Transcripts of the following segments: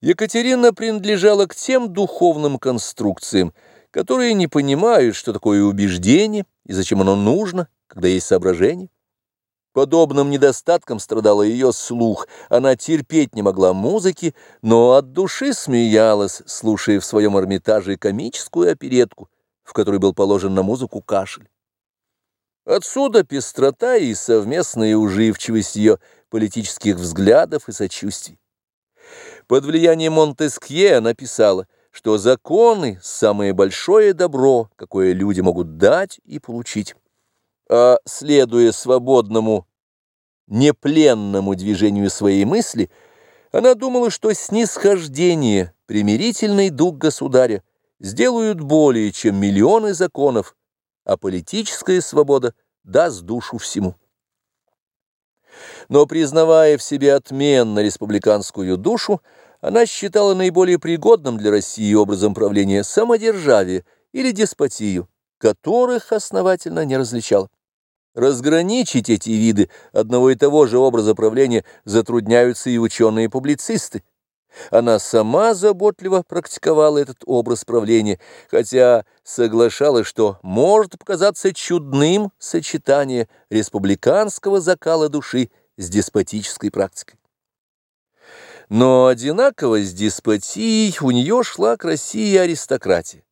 Екатерина принадлежала к тем духовным конструкциям, которые не понимают, что такое убеждение и зачем оно нужно, когда есть соображение. Подобным недостатком страдала ее слух, она терпеть не могла музыки, но от души смеялась, слушая в своем Эрмитаже комическую оперетку, в которой был положен на музыку кашель. Отсюда пестрота и совместная уживчивость ее политических взглядов и сочувствий. Под влиянием Монтескье она писала, что законы – самое большое добро, какое люди могут дать и получить. А следуя свободному, непленному движению своей мысли, она думала, что снисхождение, примирительный дух государя сделают более, чем миллионы законов, а политическая свобода даст душу всему. Но, признавая в себе отменно республиканскую душу, она считала наиболее пригодным для России образом правления самодержавие или деспотию, которых основательно не различала. Разграничить эти виды одного и того же образа правления затрудняются и ученые-публицисты. Она сама заботливо практиковала этот образ правления, хотя соглашалась, что может показаться чудным сочетание республиканского закала души с деспотической практикой. Но одинаково с деспотией у нее шла к России аристократия.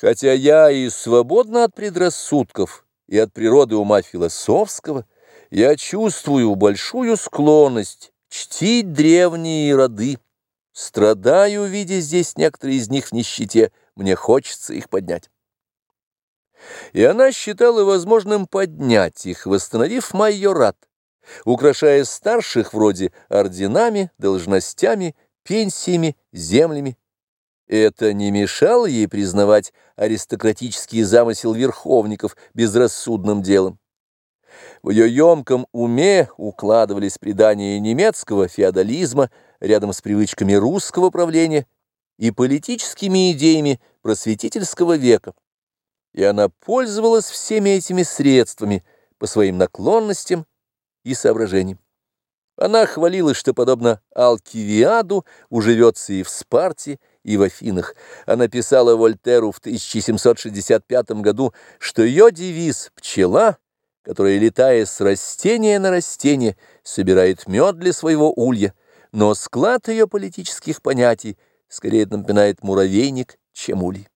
Хотя я и свободна от предрассудков и от природы ума философского, я чувствую большую склонность чтить древние роды. Страдаю, видя здесь некоторые из них в нищете, мне хочется их поднять. И она считала возможным поднять их, восстановив майорат украшая старших вроде орденами, должностями, пенсиями, землями. Это не мешало ей признавать аристократический замысел верховников безрассудным делом. В ее емком уме укладывались предания немецкого феодализма рядом с привычками русского правления и политическими идеями просветительского века. И она пользовалась всеми этими средствами по своим наклонностям и соображений. Она хвалилась, что, подобно Алкивиаду, уживется и в Спарте, и в Афинах. Она писала Вольтеру в 1765 году, что ее девиз «пчела», которая, летая с растения на растение, собирает мед для своего улья, но склад ее политических понятий скорее напоминает муравейник, чем улей.